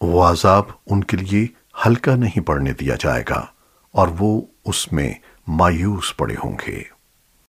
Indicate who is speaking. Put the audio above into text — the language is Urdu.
Speaker 1: وہ عذاب ان کے لیے ہلکا نہیں پڑنے دیا جائے گا اور وہ اس میں مایوس پڑے ہوں گے۔